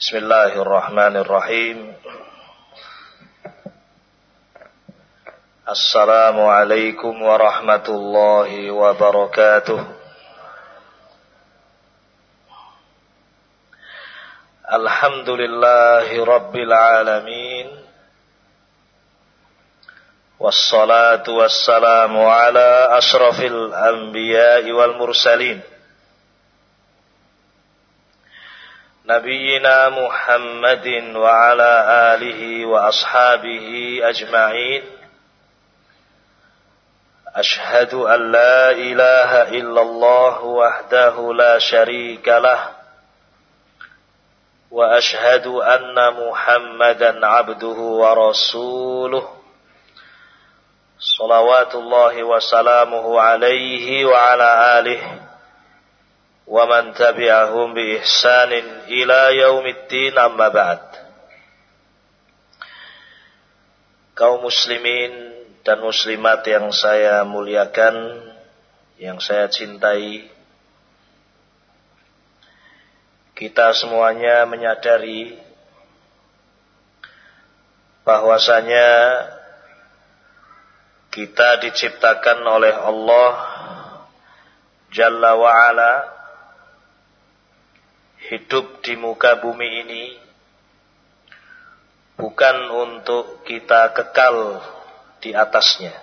بسم الله الرحمن الرحيم السلام عليكم ورحمة الله وبركاته الحمد لله رب العالمين والصلاة والسلام على أشرف الأنبياء والمرسلين نبينا محمد وعلى آله وأصحابه أجمعين. أشهد أن لا إله إلا الله وحده لا شريك له وأشهد أن محمدا عبده ورسوله. صلوات الله وسلامه عليه وعلى آله. ومن تبعهم بإحسان إلى يوم الدين أما بعد kaum muslimin dan muslimat yang saya muliakan, yang saya cintai, kita semuanya menyadari bahwasanya kita diciptakan oleh Allah Jalla wa'ala hidup di muka bumi ini bukan untuk kita kekal di atasnya.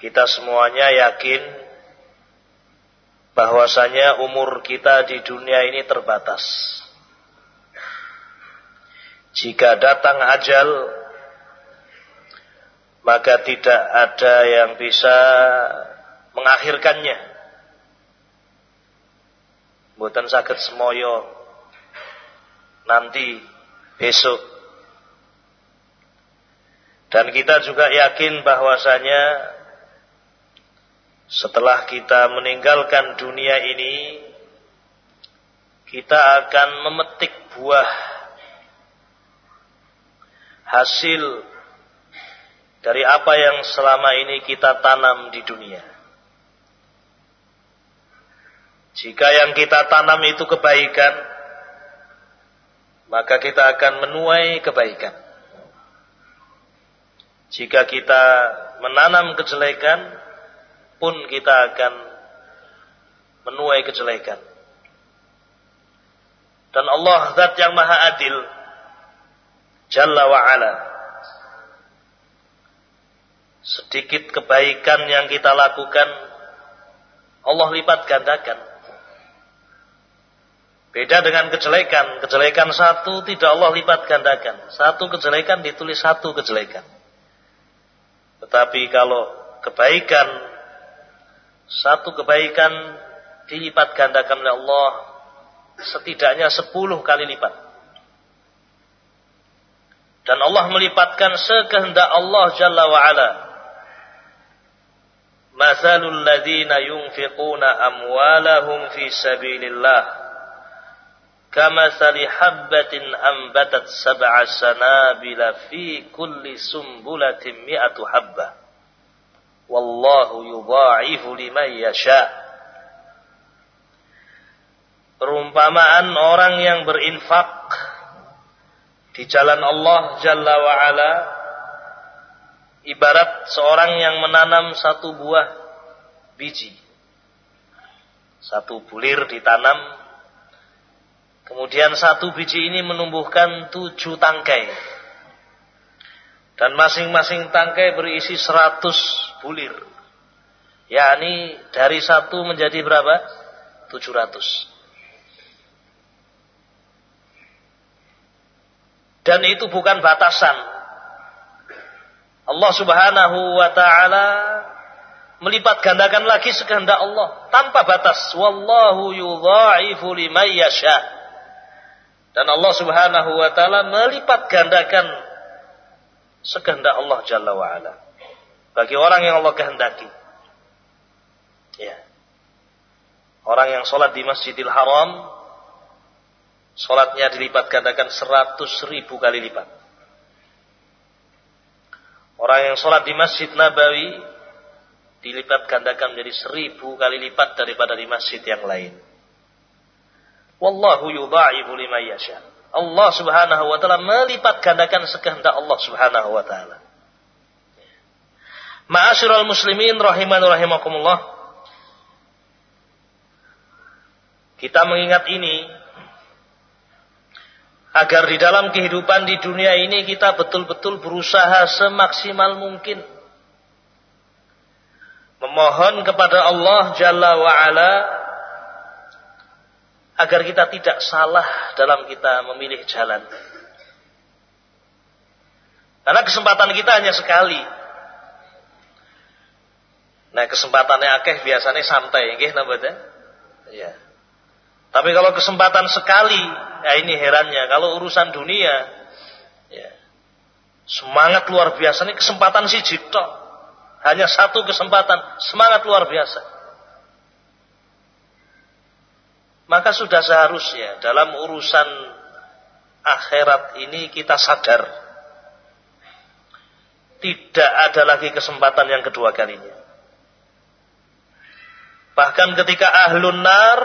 Kita semuanya yakin bahwasanya umur kita di dunia ini terbatas. Jika datang ajal, maka tidak ada yang bisa mengakhirkannya Buatan sakit semoyo nanti besok. Dan kita juga yakin bahwasanya setelah kita meninggalkan dunia ini kita akan memetik buah hasil dari apa yang selama ini kita tanam di dunia. Jika yang kita tanam itu kebaikan, maka kita akan menuai kebaikan. Jika kita menanam kejelekan, pun kita akan menuai kejelekan. Dan Allah zat yang maha adil, Jalla wa'ala, sedikit kebaikan yang kita lakukan, Allah lipat gandakan. Beda dengan kejelekan. Kejelekan satu tidak Allah lipat gandakan. Satu kejelekan ditulis satu kejelekan. Tetapi kalau kebaikan, satu kebaikan dilipat gandakan oleh Allah setidaknya sepuluh kali lipat. Dan Allah melipatkan sekehendak Allah Jalla wa'ala. Mathalul ladhina yunfiquna amwalahum fi sabilillah kama sali habbatin ambatat sab'a sanabila fi kulli sumbulatin mi'atu habbah wallahu yudha'ifu liman yasha. Perumpamaan orang yang berinfak di jalan Allah Jalla wa ala ibarat seorang yang menanam satu buah biji. Satu bulir ditanam Kemudian satu biji ini menumbuhkan tujuh tangkai. Dan masing-masing tangkai berisi seratus bulir. yakni dari satu menjadi berapa? Tujuh ratus. Dan itu bukan batasan. Allah subhanahu wa ta'ala melipat gandakan lagi sekehendak Allah tanpa batas wallahu yudha'ifu liman yasha dan Allah Subhanahu wa taala melipat gandakan sekehendak Allah Jalla wa. Bagi orang yang Allah kehendaki. Ya. Orang yang sholat di Masjidil Haram, sholatnya dilipat gandakan seratus ribu kali lipat. Orang yang sholat di Masjid Nabawi, dilipat gandakan menjadi seribu kali lipat daripada di masjid yang lain. Wallahu yudha'ifu liman yasha. Allah Subhanahu wa taala melipat gandakan sekehendak Allah Subhanahu wa taala. Ma'asyiral muslimin rahiman rahimakumullah. Kita mengingat ini agar di dalam kehidupan di dunia ini kita betul-betul berusaha semaksimal mungkin memohon kepada Allah Jalla wa ala agar kita tidak salah dalam kita memilih jalan. Karena kesempatan kita hanya sekali. Nah, kesempatannya akeh biasanya santai, nggih napa Ya. Tapi kalau kesempatan sekali, ya ini herannya. Kalau urusan dunia, ya, semangat luar biasa ini kesempatan si jito. Hanya satu kesempatan, semangat luar biasa. Maka sudah seharusnya dalam urusan akhirat ini kita sadar. Tidak ada lagi kesempatan yang kedua kalinya. Bahkan ketika ahlun nar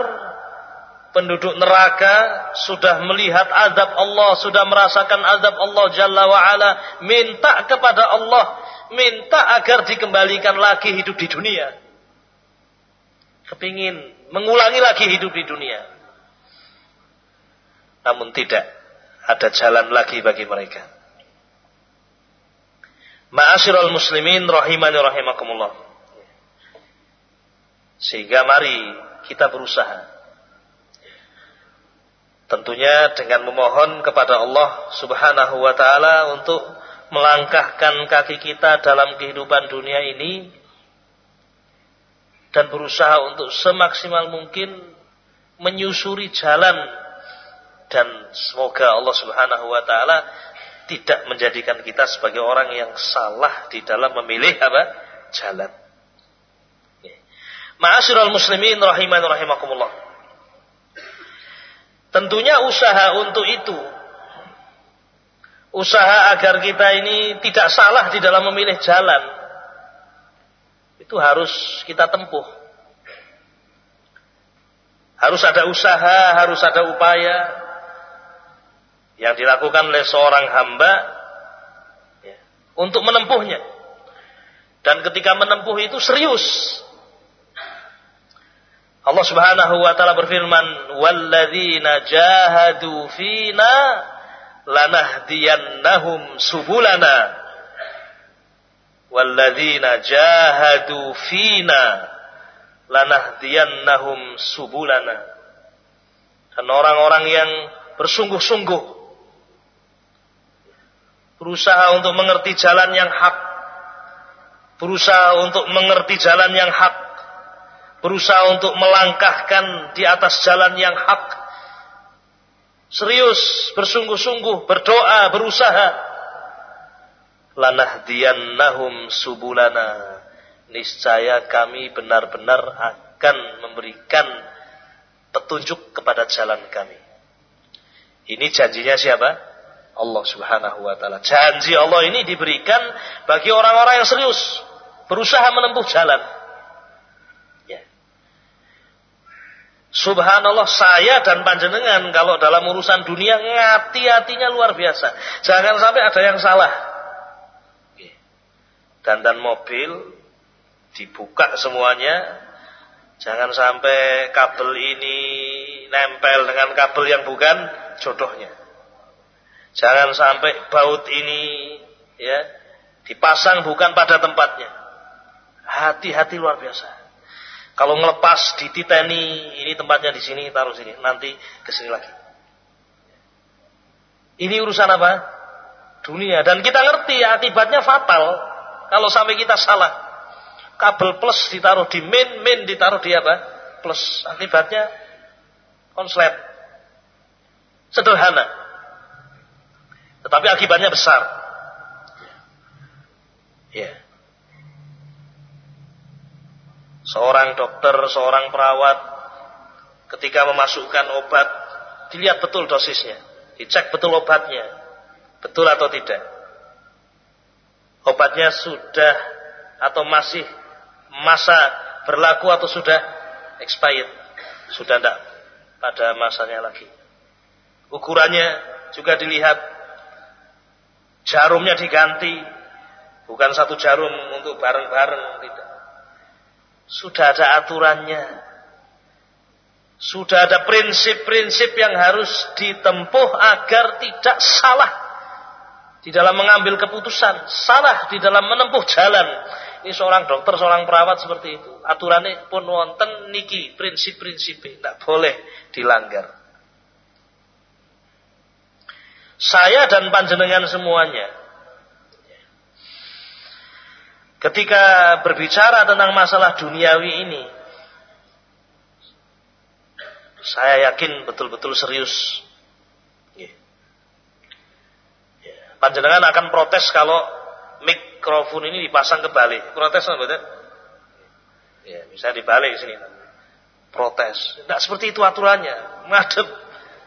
penduduk neraka sudah melihat azab Allah, sudah merasakan azab Allah Jalla wa ala, minta kepada Allah, minta agar dikembalikan lagi hidup di dunia. Kepingin mengulangi lagi hidup di dunia. Namun tidak ada jalan lagi bagi mereka. Ma'asyiral muslimin rahimani rahimakumullah. Sehingga mari kita berusaha Tentunya dengan memohon kepada Allah Subhanahu wa taala untuk melangkahkan kaki kita dalam kehidupan dunia ini dan berusaha untuk semaksimal mungkin menyusuri jalan dan semoga Allah Subhanahu wa taala tidak menjadikan kita sebagai orang yang salah di dalam memilih apa? jalan. Ma'asyiral muslimin rahiman rahimakumullah. Tentunya usaha untuk itu. Usaha agar kita ini tidak salah di dalam memilih jalan. Itu harus kita tempuh. Harus ada usaha, harus ada upaya yang dilakukan oleh seorang hamba ya, untuk menempuhnya. Dan ketika menempuh itu serius. Allah Subhanahu wa taala berfirman, "Walladzina jahadu fina lanahdiyannahum subulana." Walladzina jahadu fina lanahdiyannahum subulana. Dan orang-orang yang bersungguh-sungguh berusaha untuk mengerti jalan yang hak, berusaha untuk mengerti jalan yang hak, berusaha untuk melangkahkan di atas jalan yang hak. Serius, bersungguh-sungguh, berdoa, berusaha. Lanahdiyannahum subulana. Niscaya kami benar-benar akan memberikan petunjuk kepada jalan kami. Ini janjinya siapa? Allah subhanahu wa ta'ala. Janji Allah ini diberikan bagi orang-orang yang serius. Berusaha menempuh jalan. Subhanallah saya dan panjenengan kalau dalam urusan dunia ngati-hatinya luar biasa. Jangan sampai ada yang salah. Dandan mobil dibuka semuanya. Jangan sampai kabel ini nempel dengan kabel yang bukan jodohnya. Jangan sampai baut ini ya dipasang bukan pada tempatnya. Hati-hati luar biasa. Kalau ngelepas dititeni, ini tempatnya di sini, taruh sini, nanti ke sini lagi. Ini urusan apa? Dunia. Dan kita ngerti akibatnya fatal kalau sampai kita salah. Kabel plus ditaruh di main, main ditaruh di apa? Plus. Akibatnya konslet. Sederhana. Tetapi akibatnya besar. Ya. Seorang dokter, seorang perawat ketika memasukkan obat dilihat betul dosisnya, dicek betul obatnya, betul atau tidak. Obatnya sudah atau masih masa berlaku atau sudah expired, sudah tidak pada masanya lagi. Ukurannya juga dilihat, jarumnya diganti, bukan satu jarum untuk bareng-bareng, tidak. Sudah ada aturannya, sudah ada prinsip-prinsip yang harus ditempuh agar tidak salah di dalam mengambil keputusan, salah di dalam menempuh jalan. Ini seorang dokter, seorang perawat seperti itu. Aturannya pun wonten niki prinsip-prinsip tidak boleh dilanggar. Saya dan panjenengan semuanya ketika berbicara tentang masalah duniawi ini saya yakin betul-betul serius. Panjenengan akan protes kalau mikrofon ini dipasang ke balik. Protes apa betul? Ya, bisa dibalik sini. Protes. Tidak seperti itu aturannya. Menghadap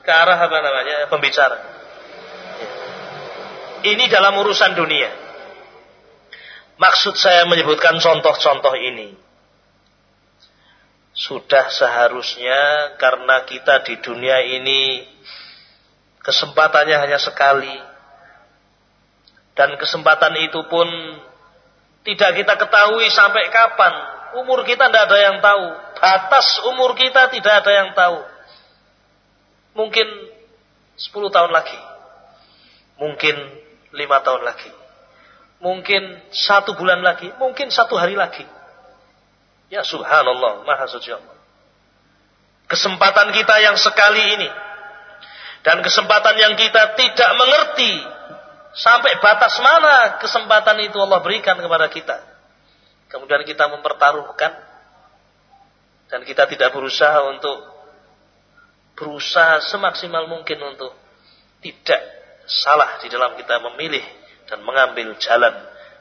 ke arah apa namanya pembicara. Ya. Ini dalam urusan dunia. Maksud saya menyebutkan contoh-contoh ini sudah seharusnya karena kita di dunia ini kesempatannya hanya sekali dan kesempatan itu pun tidak kita ketahui sampai kapan umur kita tidak ada yang tahu batas umur kita tidak ada yang tahu mungkin 10 tahun lagi mungkin 5 tahun lagi mungkin satu bulan lagi mungkin satu hari lagi Ya subhanallah, maha suci Allah. Kesempatan kita yang sekali ini. Dan kesempatan yang kita tidak mengerti. Sampai batas mana kesempatan itu Allah berikan kepada kita. Kemudian kita mempertaruhkan. Dan kita tidak berusaha untuk berusaha semaksimal mungkin untuk tidak salah di dalam kita memilih dan mengambil jalan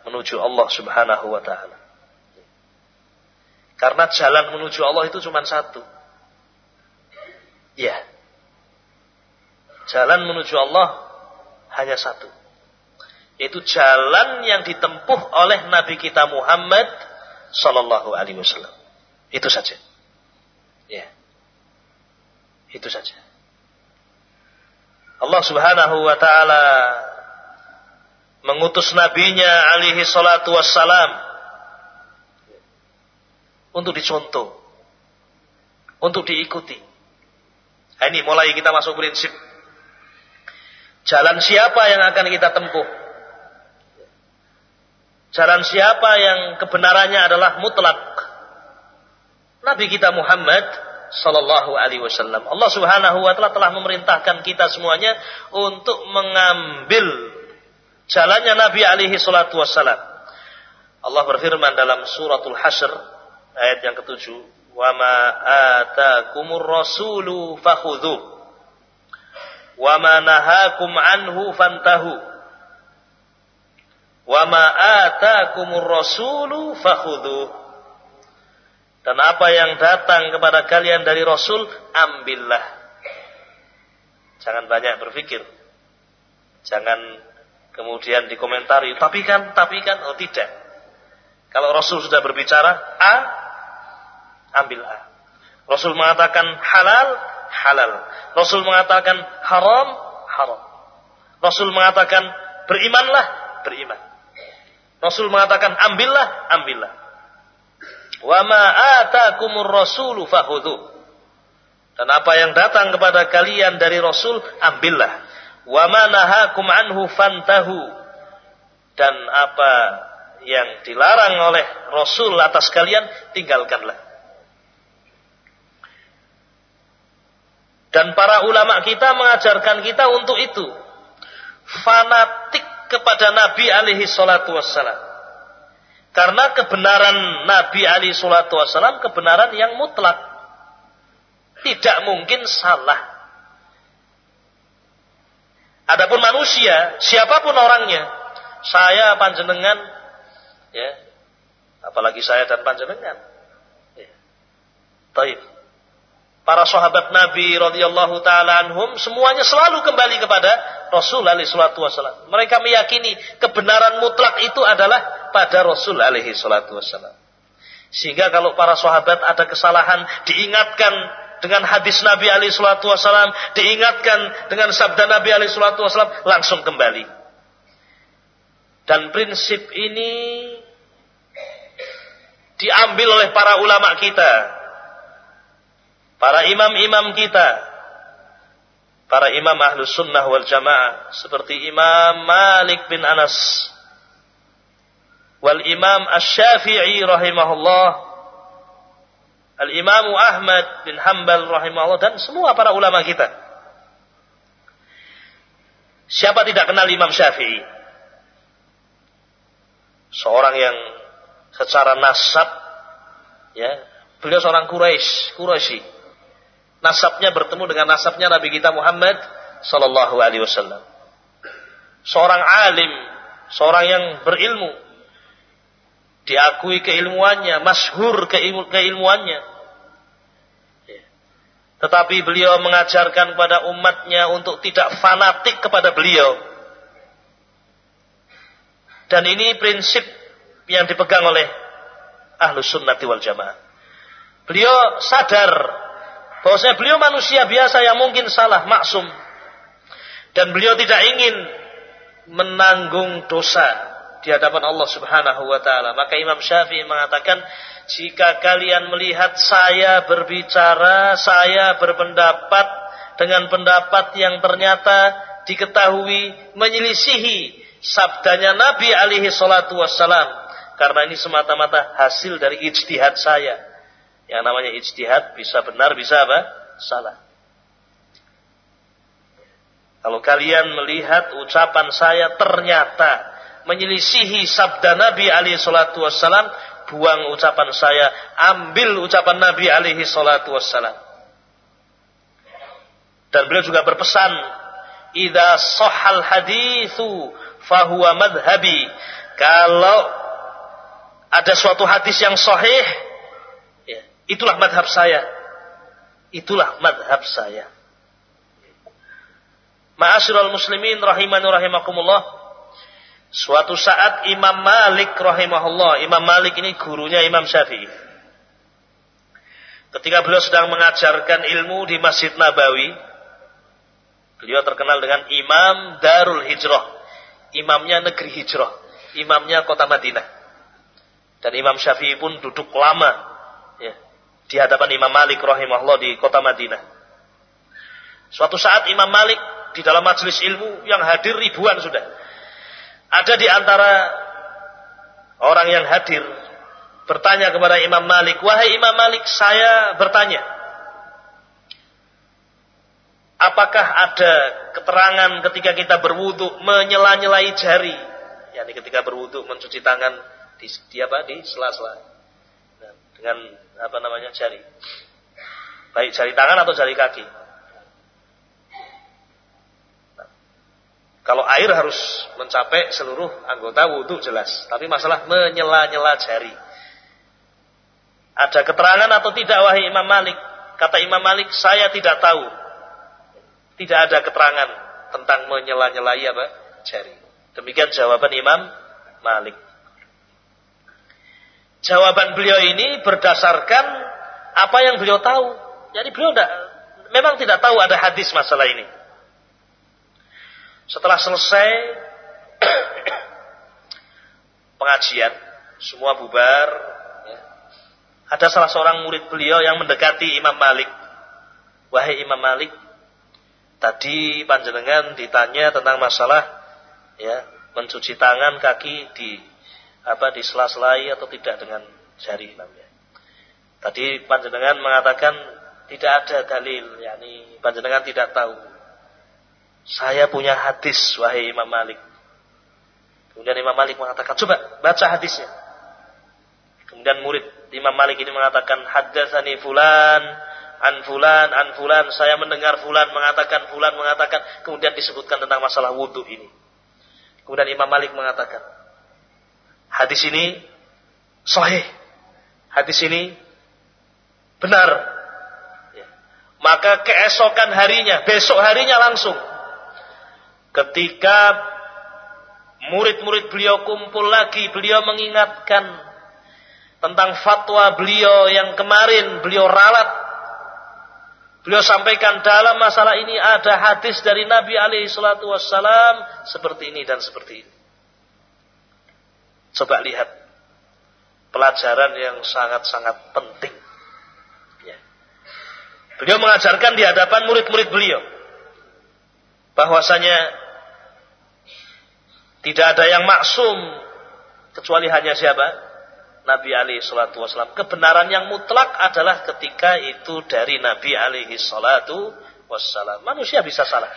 menuju Allah Subhanahu wa taala. Karena jalan menuju Allah itu cuma satu. Ya. Jalan menuju Allah hanya satu. Yaitu jalan yang ditempuh oleh Nabi kita Muhammad Sallallahu Alaihi Wasallam. Itu saja. Ya. Itu saja. Allah Subhanahu wa taala mengutus nabinya alaihi salatu wassalam untuk dicontoh, untuk diikuti. Ini mulai kita masuk prinsip. Jalan siapa yang akan kita tempuh? Jalan siapa yang kebenarannya adalah mutlak? Nabi kita Muhammad sallallahu alaihi wasallam. Allah Subhanahu wa taala telah memerintahkan kita semuanya untuk mengambil jalannya Nabi alaihi salatu wasallam. Allah berfirman dalam suratul Hasyr ayat yang ketujuh wa ma atakumur rasulu fakhudhu wa ma nahakum anhu fantahu wa ma atakumur rasulu fakhudhu dan apa yang datang kepada kalian dari rasul ambillah jangan banyak berpikir jangan kemudian dikomentari tapi kan tapi kan oh tidak kalau rasul sudah berbicara a ambil A. Rasul mengatakan halal, halal. Rasul mengatakan haram, haram. Rasul mengatakan berimanlah, beriman. Rasul mengatakan ambillah, ambillah. Wa ma atakumur rasulu fahudhu. Dan apa yang datang kepada kalian dari Rasul, ambillah. Wa ma nahakum anhu fantahu. Dan apa yang dilarang oleh Rasul atas kalian, tinggalkanlah. Dan para ulama kita mengajarkan kita untuk itu. Fanatik kepada Nabi alaihi salatu wassalam. Karena kebenaran Nabi alaihi salatu wassalam kebenaran yang mutlak. Tidak mungkin salah. Adapun manusia, siapa pun orangnya, saya panjenengan, ya, apalagi saya dan panjenengan. Ya. Taib para sahabat Nabi radhiyallahu taala anhum semuanya selalu kembali kepada Rasul alaihi salatu wasallam. Mereka meyakini kebenaran mutlak itu adalah pada Rasul alaihi salatu wasallam. Sehingga kalau para sahabat ada kesalahan diingatkan dengan hadis Nabi alaihi salatu wasallam, diingatkan dengan sabda Nabi alaihi salatu wasallam, langsung kembali. Dan prinsip ini diambil oleh para ulama kita, para imam-imam kita, para imam ahlus sunnah wal jamaah, seperti Imam Malik bin Anas, wal Imam Ash-Syafi'i rahimahullah, Al-Imam Ahmad bin Hanbal rahimahullah dan semua para ulama kita. Siapa tidak kenal Imam Syafi'i? Seorang yang secara nasab ya, beliau seorang Quraisy, Quraisy. Nasabnya bertemu dengan nasabnya Nabi kita Muhammad sallallahu alaihi wasallam. Seorang alim, seorang yang berilmu, diakui keilmuannya, masyhur keilmuannya. Tetapi beliau mengajarkan kepada umatnya untuk tidak fanatik kepada beliau. Dan ini prinsip yang dipegang oleh ahlus sunnati wal jamaah. Beliau sadar bahwasanya beliau manusia biasa yang mungkin salah, maksum. Dan beliau tidak ingin menanggung dosa di hadapan Allah Subhanahu wa taala. Maka Imam Syafi'i mengatakan, jika kalian melihat saya berbicara, saya berpendapat dengan pendapat yang ternyata diketahui menyelisihi sabdanya Nabi alaihi salatu wassalam. Karena ini semata-mata hasil dari ijtihad saya. Yang namanya ijtihad bisa benar, bisa apa? Salah. Kalau kalian melihat ucapan saya ternyata menyelisihi sabda Nabi alaihi salatu wassalam, buang ucapan saya, ambil ucapan Nabi alaihi salatu wassalam. Dan beliau juga berpesan, "Idza sahal haditsu fahuwa madhhabi." Kalau ada suatu hadis yang sahih, itulah madhab saya. Itulah madhab saya. Ma'asyiral muslimin rahimani rahimakumullah. Suatu saat Imam Malik rahimahullah, Imam Malik ini gurunya Imam Syafi'i. Ketika beliau sedang mengajarkan ilmu di Masjid Nabawi, beliau terkenal dengan Imam Darul Hijrah, imamnya negeri hijrah, imamnya kota Madinah. Dan Imam Syafi'i pun duduk lama di hadapan Imam Malik rahimahullah di kota Madinah. Suatu saat Imam Malik di dalam majelis ilmu yang hadir ribuan sudah ada di antara orang yang hadir bertanya kepada Imam Malik, "Wahai Imam Malik, saya bertanya, apakah ada keterangan ketika kita berwudu menyela-nyelai jari?" yakni ketika berwudu mencuci tangan di, di apa? Di sela-sela. Nah, dengan apa namanya? jari. Baik jari tangan atau jari kaki. Kalau air harus mencapai seluruh anggota wudhu jelas. Tapi masalah menyela-nyela jari. Ada keterangan atau tidak wahai Imam Malik? Kata Imam Malik, saya tidak tahu. Tidak ada keterangan tentang menyela-nyelai apa? Jari. Demikian jawaban Imam Malik. Jawaban beliau ini berdasarkan apa yang beliau tahu. Jadi beliau tidak, memang tidak tahu ada hadis masalah ini. Setelah selesai pengajian, semua bubar. Ya. Ada salah seorang murid beliau yang mendekati Imam Malik. Wahai Imam Malik, tadi panjenengan ditanya tentang masalah ya mencuci tangan kaki di apa di sela-selai atau tidak dengan jari namanya. Tadi panjenengan mengatakan tidak ada dalil, yakni panjenengan tidak tahu. Saya punya hadis, wahai Imam Malik. Kemudian Imam Malik mengatakan, coba baca hadisnya. Kemudian murid Imam Malik ini mengatakan, haddatsani fulan, an fulan, an fulan. Saya mendengar fulan mengatakan, fulan mengatakan. Kemudian disebutkan tentang masalah wudhu ini. Kemudian Imam Malik mengatakan, hadis ini sahih. Hadis ini benar. Ya. Maka keesokan harinya, besok harinya langsung Ketika murid-murid beliau kumpul lagi, beliau mengingatkan tentang fatwa beliau yang kemarin beliau ralat. Beliau sampaikan dalam masalah ini ada hadis dari Nabi alaihi salatu wassalam seperti ini dan seperti ini. Coba lihat pelajaran yang sangat-sangat penting. Ya. Beliau mengajarkan di hadapan murid-murid beliau bahwasanya tidak ada yang maksum kecuali hanya siapa? Nabi alaihi salatu wasallam. Kebenaran yang mutlak adalah ketika itu dari Nabi alaihi salatu wasallam. Manusia bisa salah.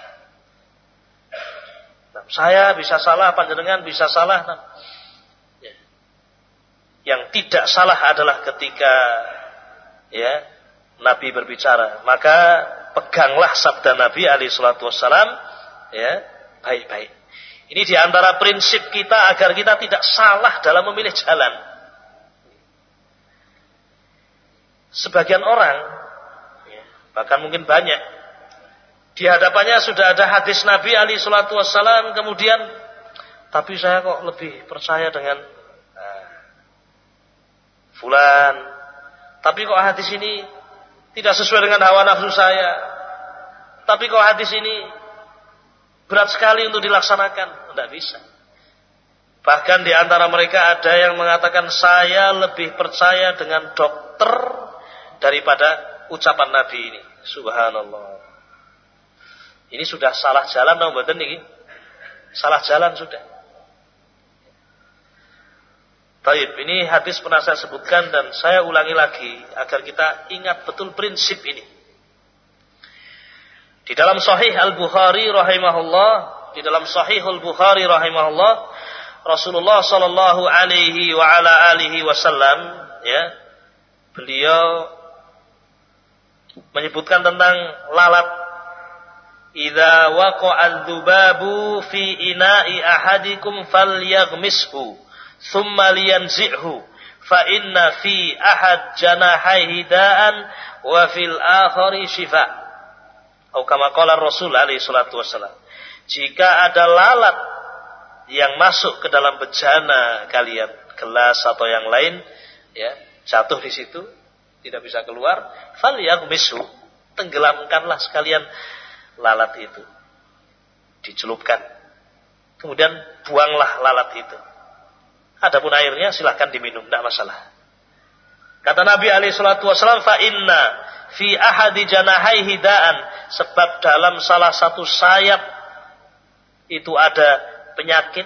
Nah, saya bisa salah, panjenengan bisa salah. Nah. Yang tidak salah adalah ketika ya Nabi berbicara. Maka peganglah sabda Nabi alaihi salatu wasallam ya baik-baik. Ini di antara prinsip kita agar kita tidak salah dalam memilih jalan. sebagian orang, bahkan mungkin banyak, di hadapannya sudah ada hadis Nabi Ali Shallallahu Wasallam, kemudian, tapi saya kok lebih percaya dengan fulan, tapi kok hadis ini tidak sesuai dengan hawa nafsu saya, tapi kok hadis ini berat sekali untuk dilaksanakan, tidak bisa. Bahkan di antara mereka ada yang mengatakan saya lebih percaya dengan dokter daripada ucapan Nabi ini. Subhanallah. Ini sudah salah jalan mboten ini. Salah jalan sudah. Taib, ini hadis pernah saya sebutkan dan saya ulangi lagi agar kita ingat betul prinsip ini. Di dalam Sahih Al Bukhari rahimahullah, di dalam Sahih Al Bukhari rahimahullah, Rasulullah Shallallahu Alaihi wa ala alihi Wasallam, ya, beliau menyebutkan tentang lalat idza waqa'a dzubabu fi ina'i ahadikum falyaghmishu thumma liyanzi'hu fa inna fi ahad janahaihi da'an wa fil akhari shifa atau kama qala Rasul alaihi salatu wasallam jika ada lalat yang masuk ke dalam bejana kalian gelas atau yang lain ya jatuh di situ tidak bisa keluar, fal misu, tenggelamkanlah sekalian lalat itu. Dicelupkan. Kemudian buanglah lalat itu. Adapun airnya silahkan diminum, tidak masalah. Kata Nabi alaihi wasallam, fa inna fi ahadi janahai hidaan sebab dalam salah satu sayap itu ada penyakit,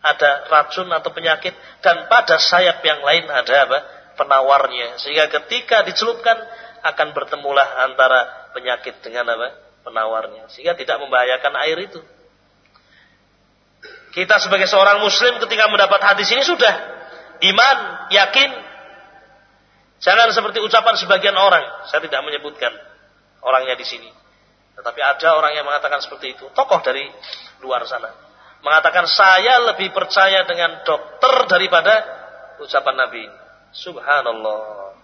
ada racun atau penyakit dan pada sayap yang lain ada apa? penawarnya. Sehingga ketika dicelupkan akan bertemulah antara penyakit dengan apa? penawarnya. Sehingga tidak membahayakan air itu. Kita sebagai seorang muslim ketika mendapat hadis ini sudah iman, yakin. Jangan seperti ucapan sebagian orang. Saya tidak menyebutkan orangnya di sini. Tetapi ada orang yang mengatakan seperti itu. Tokoh dari luar sana. Mengatakan saya lebih percaya dengan dokter daripada ucapan Nabi. Subhanallah.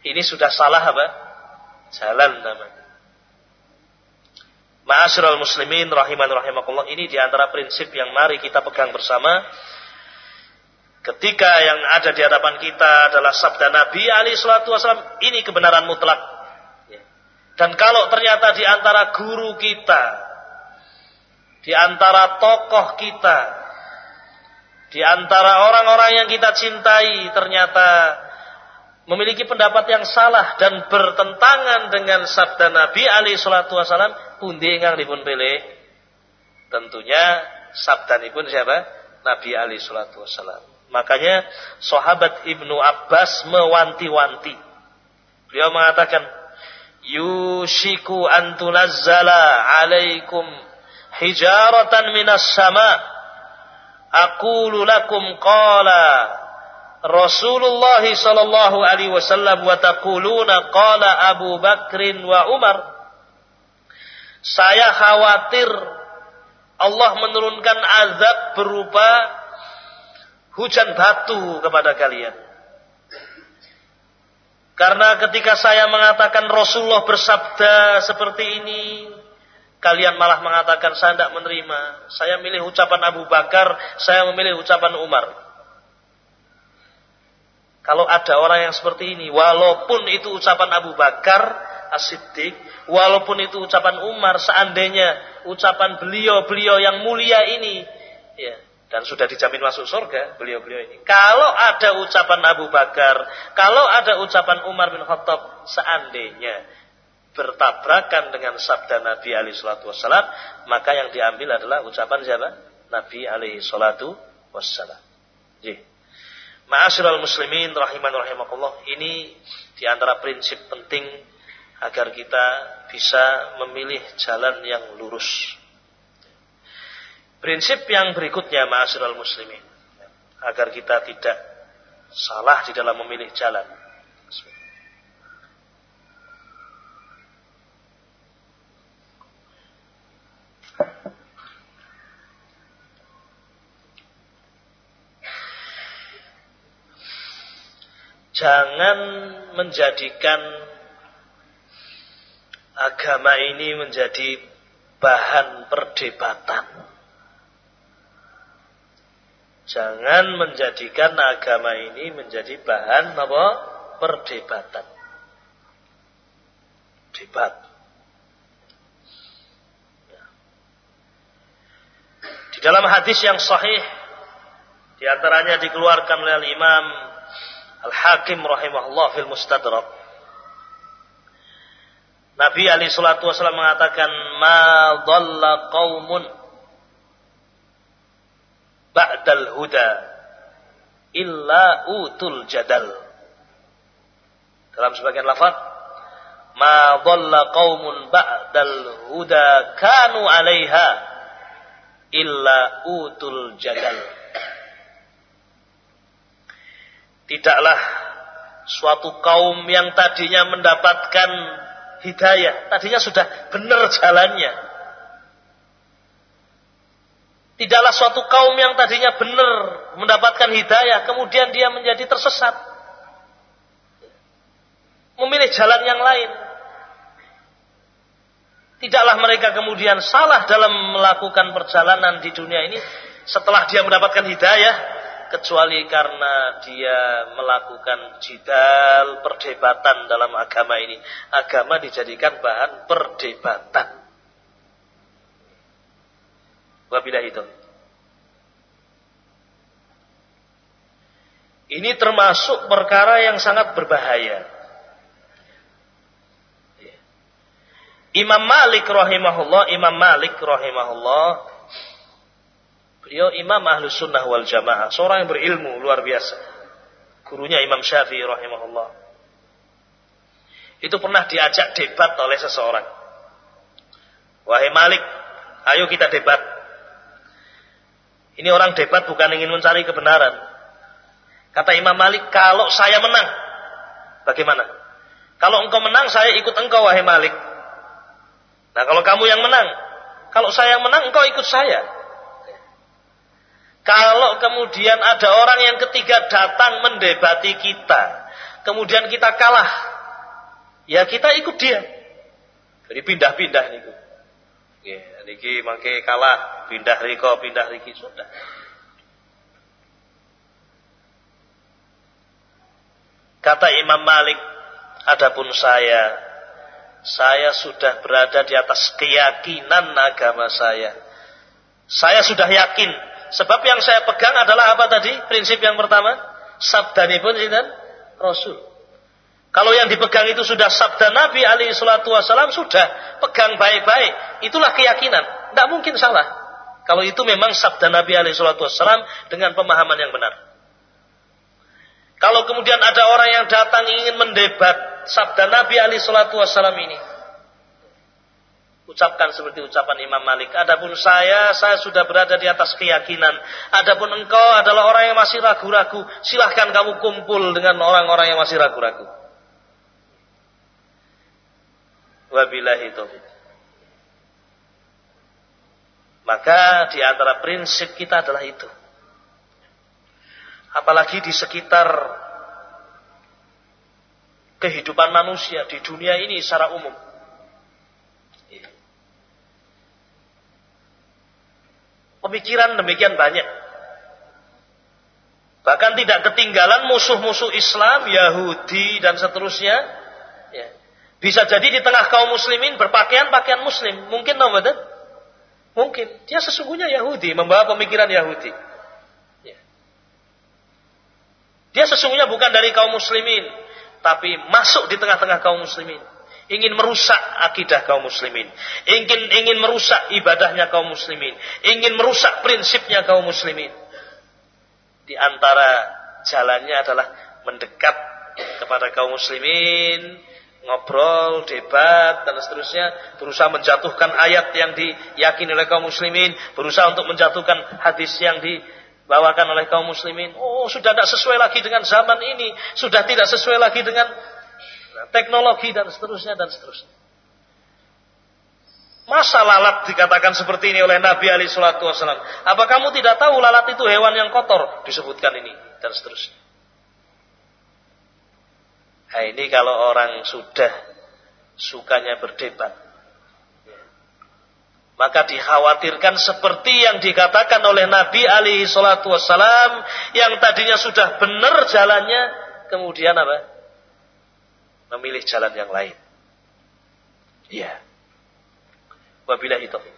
Ini sudah salah apa? Jalan namanya. Ma'asyiral muslimin rahiman rahimakumullah ini di antara prinsip yang mari kita pegang bersama. Ketika yang ada di hadapan kita adalah sabda Nabi Ali Shallallahu Wasallam, ini kebenaran mutlak. Dan kalau ternyata di antara guru kita, di antara tokoh kita, di antara orang-orang yang kita cintai ternyata memiliki pendapat yang salah dan bertentangan dengan sabda Nabi Ali Shallallahu Wasallam pundi ingkang dipun pilih? Tentunya sabda pun siapa? Nabi Ali Shallallahu Wasallam makanya sahabat Ibnu Abbas mewanti-wanti. Beliau mengatakan yushiku antunazzala alaikum hijaratan minas sama' aqulu lakum qala Rasulullah sallallahu alaihi wasallam wa taquluna qala Abu Bakrin wa Umar Saya khawatir Allah menurunkan azab berupa hujan batu kepada kalian. Karena ketika saya mengatakan Rasulullah bersabda seperti ini, Kalian malah mengatakan saya tidak menerima. Saya milih ucapan Abu Bakar, saya memilih ucapan Umar. Kalau ada orang yang seperti ini, walaupun itu ucapan Abu Bakar, As-Siddiq, walaupun itu ucapan Umar, seandainya ucapan beliau-beliau yang mulia ini, ya, dan sudah dijamin masuk surga beliau-beliau ini. Kalau ada ucapan Abu Bakar, kalau ada ucapan Umar bin Khattab, seandainya bertabrakan dengan sabda Nabi alaihi salatu wassalam, maka yang diambil adalah ucapan siapa? Nabi alaihi salatu wassalam. Jadi, Ma'asyiral muslimin rahiman rahimakumullah, ini di antara prinsip penting agar kita bisa memilih jalan yang lurus. Prinsip yang berikutnya ma'asyiral muslimin agar kita tidak salah di dalam memilih jalan. Jangan menjadikan agama ini menjadi bahan perdebatan. Jangan menjadikan agama ini menjadi bahan apa? Perdebatan. Debat. Di dalam hadis yang sahih, di antaranya dikeluarkan oleh Imam Al-Hakim rahimahullah fil Mustadrak. Nabi Ali salatu wasallam mengatakan ma dhalla qaumun ba'dal huda illa utul jadal. Dalam sebagian lafaz ma dhalla qaumun ba'dal huda kanu 'alaiha illa utul jadal. Tidaklah suatu kaum yang tadinya mendapatkan hidayah, tadinya sudah benar jalannya. Tidaklah suatu kaum yang tadinya benar mendapatkan hidayah, kemudian dia menjadi tersesat. Memilih jalan yang lain. Tidaklah mereka kemudian salah dalam melakukan perjalanan di dunia ini setelah dia mendapatkan hidayah, kecuali karena dia melakukan jidal perdebatan dalam agama ini. Agama dijadikan bahan perdebatan. Wabidah itu. Ini termasuk perkara yang sangat berbahaya. Imam Malik rahimahullah, Imam Malik rahimahullah Beliau imam ahlu sunnah wal jamaah. Seorang yang berilmu luar biasa. Gurunya Imam Syafi'i rahimahullah. Itu pernah diajak debat oleh seseorang. Wahai Malik, ayo kita debat. Ini orang debat bukan ingin mencari kebenaran. Kata Imam Malik, kalau saya menang, bagaimana? Kalau engkau menang, saya ikut engkau, wahai Malik. Nah, kalau kamu yang menang, kalau saya yang menang, engkau ikut saya. Kalau kemudian ada orang yang ketiga datang mendebati kita, kemudian kita kalah, ya kita ikut dia. Jadi pindah-pindah nih. Ya, niki mangke kalah, pindah riko, pindah riki sudah. Kata Imam Malik, adapun saya, saya sudah berada di atas keyakinan agama saya. Saya sudah yakin Sebab yang saya pegang adalah apa tadi? Prinsip yang pertama, sabda pun dan Rasul. Kalau yang dipegang itu sudah sabda Nabi alaihi salatu wasalam sudah pegang baik-baik. Itulah keyakinan. Tidak mungkin salah. Kalau itu memang sabda Nabi alaihi salatu wasalam dengan pemahaman yang benar. Kalau kemudian ada orang yang datang ingin mendebat sabda Nabi alaihi salatu wasalam ini, ucapkan seperti ucapan Imam Malik. Adapun saya, saya sudah berada di atas keyakinan. Adapun engkau adalah orang yang masih ragu-ragu. Silahkan kamu kumpul dengan orang-orang yang masih ragu-ragu. Wabillahi taufiq. Maka di antara prinsip kita adalah itu. Apalagi di sekitar kehidupan manusia di dunia ini secara umum Pemikiran demikian banyak. Bahkan tidak ketinggalan musuh-musuh Islam, Yahudi dan seterusnya. Ya. Bisa jadi di tengah kaum muslimin berpakaian pakaian muslim. Mungkin no betul? Mungkin. Dia sesungguhnya Yahudi, membawa pemikiran Yahudi. Ya. Dia sesungguhnya bukan dari kaum muslimin, tapi masuk di tengah-tengah kaum muslimin. Ingin merusak akidah kaum muslimin. Ingin ingin merusak ibadahnya kaum muslimin. Ingin merusak prinsipnya kaum muslimin. Di antara jalannya adalah mendekat kepada kaum muslimin, ngobrol, debat, dan seterusnya, berusaha menjatuhkan ayat yang diyakini oleh kaum muslimin, berusaha untuk menjatuhkan hadis yang dibawakan oleh kaum muslimin. Oh, sudah tidak sesuai lagi dengan zaman ini, sudah tidak sesuai lagi dengan teknologi dan seterusnya dan seterusnya. Masa lalat dikatakan seperti ini oleh Nabi Ali Shallallahu Wasallam? Apa kamu tidak tahu lalat itu hewan yang kotor? Disebutkan ini dan seterusnya. Nah, ini kalau orang sudah sukanya berdebat. Maka dikhawatirkan seperti yang dikatakan oleh Nabi alaihi salatu wassalam yang tadinya sudah benar jalannya kemudian apa? Memilih jalan yang lain. Iya. Wabillahi taufiq.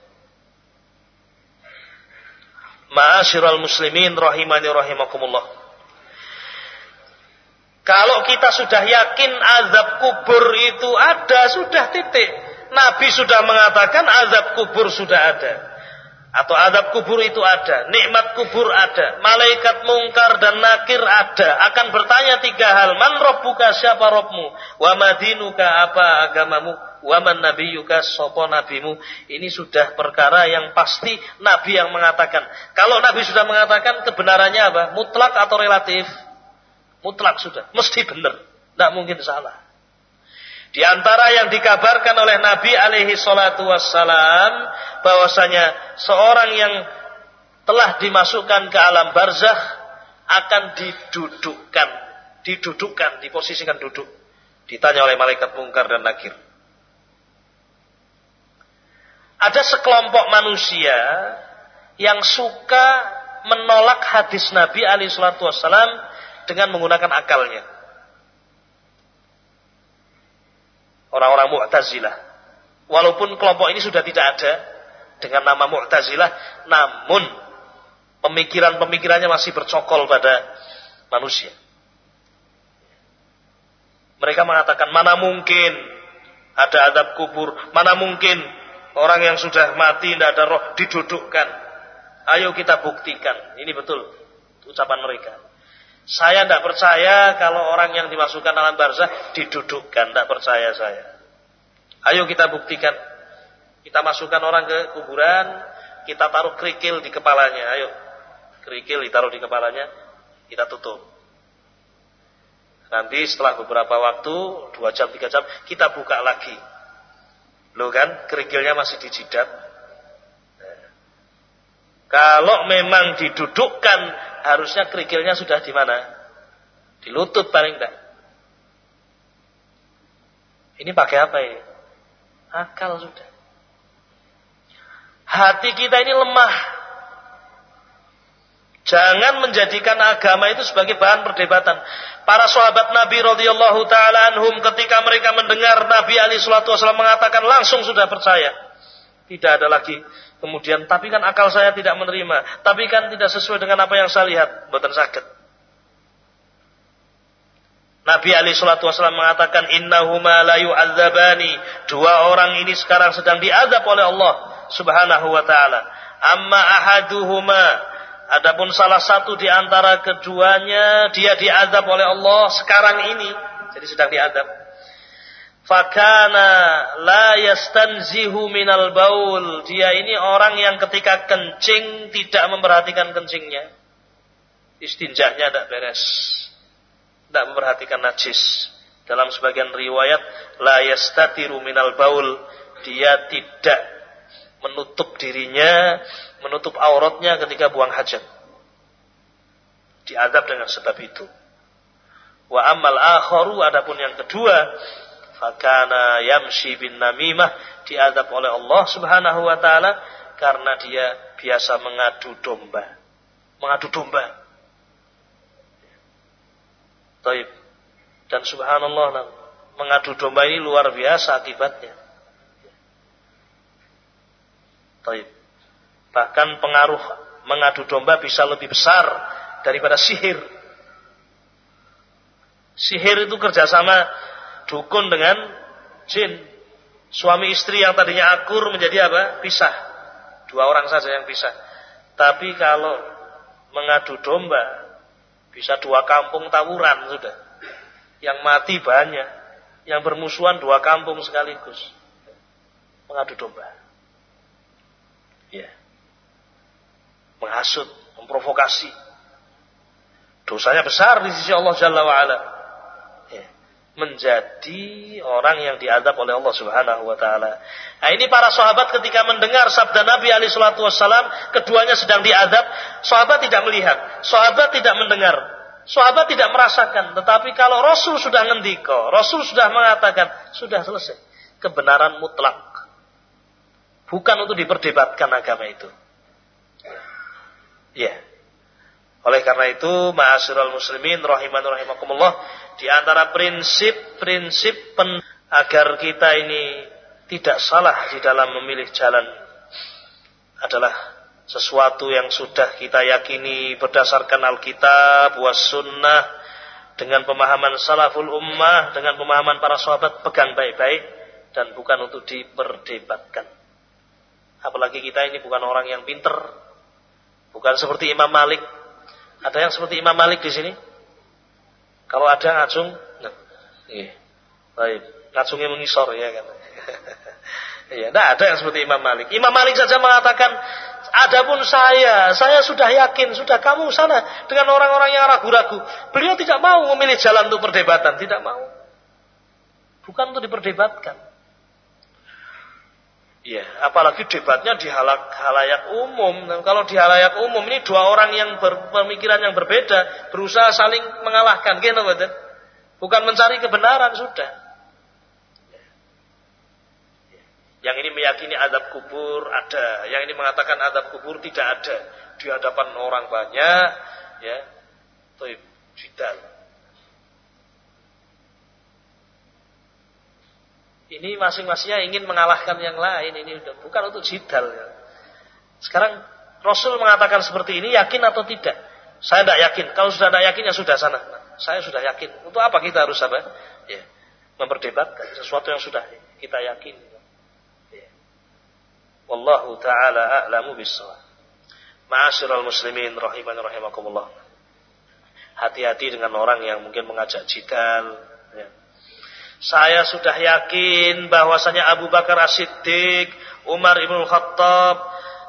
Ma'asyiral muslimin rahimani rahimakumullah. Kalau kita sudah yakin azab kubur itu ada, sudah titik. Nabi sudah mengatakan azab kubur sudah ada. Atau azab kubur itu ada. Nikmat kubur ada. Malaikat mungkar dan nakir ada. Akan bertanya tiga hal. Man robbuka siapa robmu? Wa madinuka apa agamamu? Wa man nabiyuka sopo nabimu? Ini sudah perkara yang pasti Nabi yang mengatakan. Kalau Nabi sudah mengatakan kebenarannya apa? Mutlak atau relatif? Mutlak sudah. Mesti benar. Tidak mungkin salah. Di antara yang dikabarkan oleh Nabi alaihi salatu wassalam bahwasanya seorang yang telah dimasukkan ke alam barzakh akan didudukkan, didudukkan, diposisikan duduk. Ditanya oleh malaikat mungkar dan nakir. Ada sekelompok manusia yang suka menolak hadis Nabi alaihi salatu wassalam dengan menggunakan akalnya. Orang-orang Mu'tazilah. Walaupun kelompok ini sudah tidak ada dengan nama Mu'tazilah, namun pemikiran-pemikirannya masih bercokol pada manusia. Mereka mengatakan mana mungkin ada adab kubur, mana mungkin orang yang sudah mati tidak ada roh didudukkan. Ayo kita buktikan. Ini betul ucapan mereka. Saya tidak percaya kalau orang yang dimasukkan dalam barzah didudukkan. Tidak percaya saya. Ayo kita buktikan. Kita masukkan orang ke kuburan. Kita taruh kerikil di kepalanya. Ayo. Kerikil ditaruh di kepalanya. Kita tutup. Nanti setelah beberapa waktu. Dua jam, tiga jam. Kita buka lagi. Loh kan. Kerikilnya masih di jidat. Kalau memang didudukkan harusnya kerikilnya sudah di mana? Di lutut paling tidak. Ini pakai apa ya? Akal sudah. Hati kita ini lemah. Jangan menjadikan agama itu sebagai bahan perdebatan. Para sahabat Nabi radhiyallahu taala anhum ketika mereka mendengar Nabi Ali Shallallahu wasallam mengatakan langsung sudah percaya. Tidak ada lagi Kemudian, tapi kan akal saya tidak menerima. Tapi kan tidak sesuai dengan apa yang saya lihat. Buatan sakit. Nabi Ali Shallallahu Wasallam mengatakan, Innahuma la yu'adzabani. Dua orang ini sekarang sedang diazab oleh Allah Subhanahu Wa Taala. Amma ahaduhuma. Adapun salah satu di antara keduanya, dia diazab oleh Allah sekarang ini. Jadi sedang diazab. Fakana la yastanzihu minal baul. Dia ini orang yang ketika kencing tidak memperhatikan kencingnya. Istinjaknya tidak beres. Tidak memperhatikan najis. Dalam sebagian riwayat la yastatiru minal baul. Dia tidak menutup dirinya, menutup auratnya ketika buang hajat. Diadab dengan sebab itu. Wa amal akharu adapun yang kedua fakana yamshi bin namimah diadab oleh Allah Subhanahu wa taala karena dia biasa mengadu domba. Mengadu domba. Taib. Dan subhanallah mengadu domba ini luar biasa akibatnya. Taib. Bahkan pengaruh mengadu domba bisa lebih besar daripada sihir. Sihir itu kerjasama dukun dengan jin. Suami istri yang tadinya akur menjadi apa? Pisah. Dua orang saja yang pisah. Tapi kalau mengadu domba, bisa dua kampung tawuran sudah. Yang mati banyak. Yang bermusuhan dua kampung sekaligus. Mengadu domba. Ya. Menghasut, memprovokasi. Dosanya besar di sisi Allah Jalla wa'ala menjadi orang yang diadab oleh Allah Subhanahu wa taala. Nah, ini para sahabat ketika mendengar sabda Nabi alaihi salatu wasallam, keduanya sedang diadab, sahabat tidak melihat, sahabat tidak mendengar, sahabat tidak merasakan, tetapi kalau Rasul sudah ngendiko, Rasul sudah mengatakan, sudah selesai. Kebenaran mutlak. Bukan untuk diperdebatkan agama itu. Ya. Yeah. Oleh karena itu, ma'asyiral muslimin rahiman rahimakumullah, di antara prinsip-prinsip agar kita ini tidak salah di dalam memilih jalan adalah sesuatu yang sudah kita yakini berdasarkan Alkitab, was sunnah, dengan pemahaman salaful ummah, dengan pemahaman para sahabat, pegang baik-baik, dan bukan untuk diperdebatkan. Apalagi kita ini bukan orang yang pinter, bukan seperti Imam Malik, ada yang seperti Imam Malik di sini? Kalau ada ngacung, nah, iya. Baik, ngacungnya mengisor ya kan. Iya, nah ada yang seperti Imam Malik. Imam Malik saja mengatakan, adapun saya, saya sudah yakin, sudah kamu sana dengan orang-orang yang ragu-ragu. Beliau tidak mau memilih jalan untuk perdebatan, tidak mau. Bukan untuk diperdebatkan. Ya, apalagi debatnya di halayak umum. Dan kalau di halayak umum ini dua orang yang berpemikiran yang berbeda berusaha saling mengalahkan, gitu betul? Bukan mencari kebenaran sudah. Yang ini meyakini adab kubur ada, yang ini mengatakan adab kubur tidak ada di hadapan orang banyak, ya. Toib, jidal. Ini masing-masingnya ingin mengalahkan yang lain. Ini bukan untuk jidal. Ya. Sekarang Rasul mengatakan seperti ini, yakin atau tidak? Saya tidak yakin. Kalau sudah tidak yakin ya sudah sana. Nah, saya sudah yakin. Untuk apa kita harus apa? Ya, memperdebatkan sesuatu yang sudah kita yakin. Ya. Wallahu taala a'lamu bissawab. Ma'asyiral muslimin rahiman rahimakumullah. Hati-hati dengan orang yang mungkin mengajak jidal, saya sudah yakin bahwasanya Abu Bakar As-Siddiq, Umar ibn Khattab,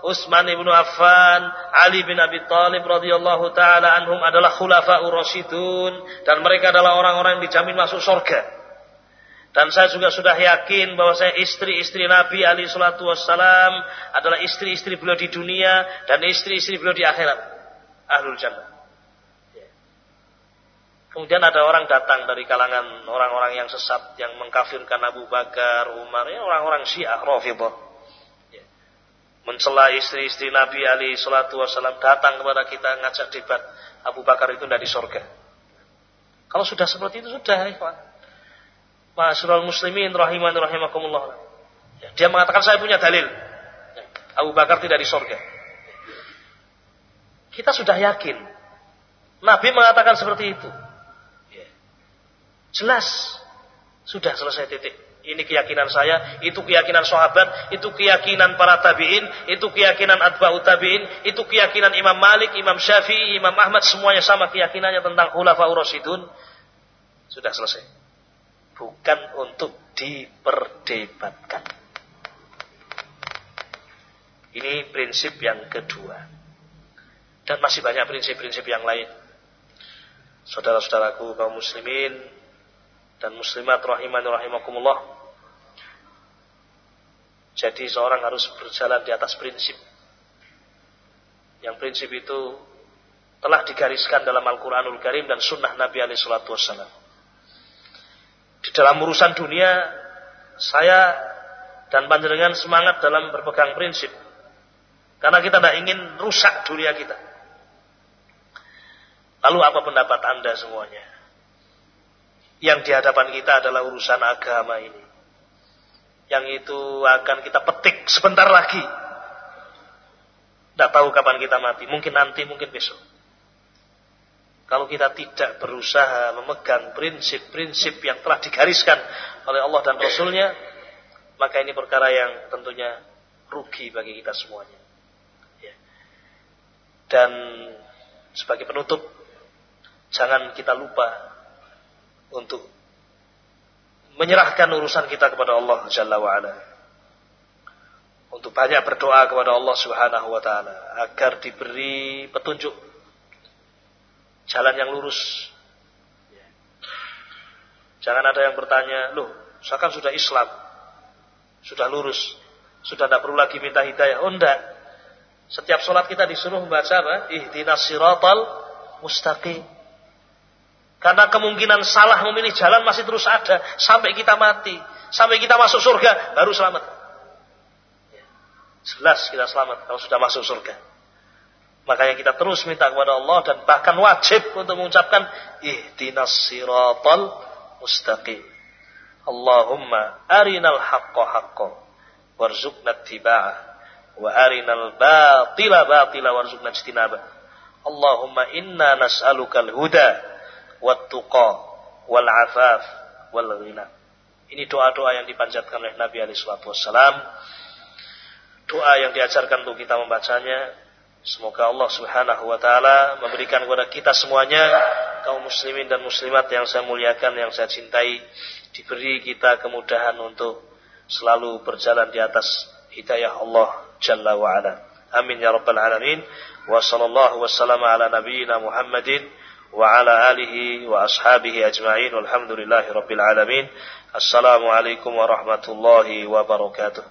Utsman ibn Affan, Ali bin Abi Thalib radhiyallahu taala anhum adalah khulafa'ur rasyidun dan mereka adalah orang-orang yang dijamin masuk surga. Dan saya juga sudah yakin bahwa saya istri-istri Nabi Ali Shallallahu Wasallam adalah istri-istri beliau di dunia dan istri-istri beliau di akhirat. Ahlul Jannah. Kemudian ada orang datang dari kalangan orang-orang yang sesat yang mengkafirkan Abu Bakar, Umar, ya orang-orang Syiah, Rafidhah. Ya. Mencela istri-istri Nabi Ali Shallallahu Wasallam datang kepada kita ngajak debat Abu Bakar itu dari surga. Kalau sudah seperti itu sudah, ikhwan. Muslimin rahiman rahimakumullah. Ya, dia mengatakan saya punya dalil. Ya, Abu Bakar tidak di surga. Kita sudah yakin. Nabi mengatakan seperti itu. Jelas. Sudah selesai titik. Ini keyakinan saya, itu keyakinan sahabat, itu keyakinan para tabi'in, itu keyakinan atba'u tabi'in, itu keyakinan Imam Malik, Imam Syafi'i, Imam Ahmad, semuanya sama keyakinannya tentang khulafa'ur rasyidun. Sudah selesai. Bukan untuk diperdebatkan. Ini prinsip yang kedua. Dan masih banyak prinsip-prinsip yang lain. Saudara-saudaraku kaum muslimin, dan muslimat rahimani rahimakumullah. Jadi seorang harus berjalan di atas prinsip. Yang prinsip itu telah digariskan dalam Al-Quranul Karim dan Sunnah Nabi alaihi salatu wassalam. Di dalam urusan dunia, saya dan panjenengan semangat dalam berpegang prinsip. Karena kita tidak ingin rusak dunia kita. Lalu apa pendapat anda semuanya? Yang di hadapan kita adalah urusan agama ini. Yang itu akan kita petik sebentar lagi. Tidak tahu kapan kita mati. Mungkin nanti, mungkin besok. Kalau kita tidak berusaha memegang prinsip-prinsip yang telah digariskan oleh Allah dan Rasulnya, maka ini perkara yang tentunya rugi bagi kita semuanya. Ya. Dan sebagai penutup, jangan kita lupa untuk menyerahkan urusan kita kepada Allah Jalla wa'ala. Untuk banyak berdoa kepada Allah Subhanahu wa taala agar diberi petunjuk jalan yang lurus. Jangan ada yang bertanya, "Loh, saya kan sudah Islam. Sudah lurus. Sudah tidak perlu lagi minta hidayah." Oh, enggak. Setiap sholat kita disuruh membaca apa? Ihdinas siratal mustaqim. Karena kemungkinan salah memilih jalan masih terus ada sampai kita mati, sampai kita masuk surga baru selamat. Jelas kita selamat kalau sudah masuk surga. Makanya kita terus minta kepada Allah dan bahkan wajib untuk mengucapkan ihdinas siratal mustaqim. Allahumma arinal haqqa haqqa warzuqna tiba'ah wa arinal batila batila warzuqna. Allahumma inna nas'alukal huda wat tuqa wal afaf wal ghina. Ini doa-doa yang dipanjatkan oleh Nabi alaihi wasallam. Doa yang diajarkan untuk kita membacanya Semoga Allah Subhanahu wa taala memberikan kepada kita semuanya kaum muslimin dan muslimat yang saya muliakan, yang saya cintai, diberi kita kemudahan untuk selalu berjalan di atas hidayah Allah Jalla wa ala. Amin ya rabbal alamin. Wa sallallahu ala nabiyyina Muhammadin wa ala alihi wa ashabihi ajma'in. Walhamdulillahi rabbil alamin. Assalamualaikum warahmatullahi wabarakatuh.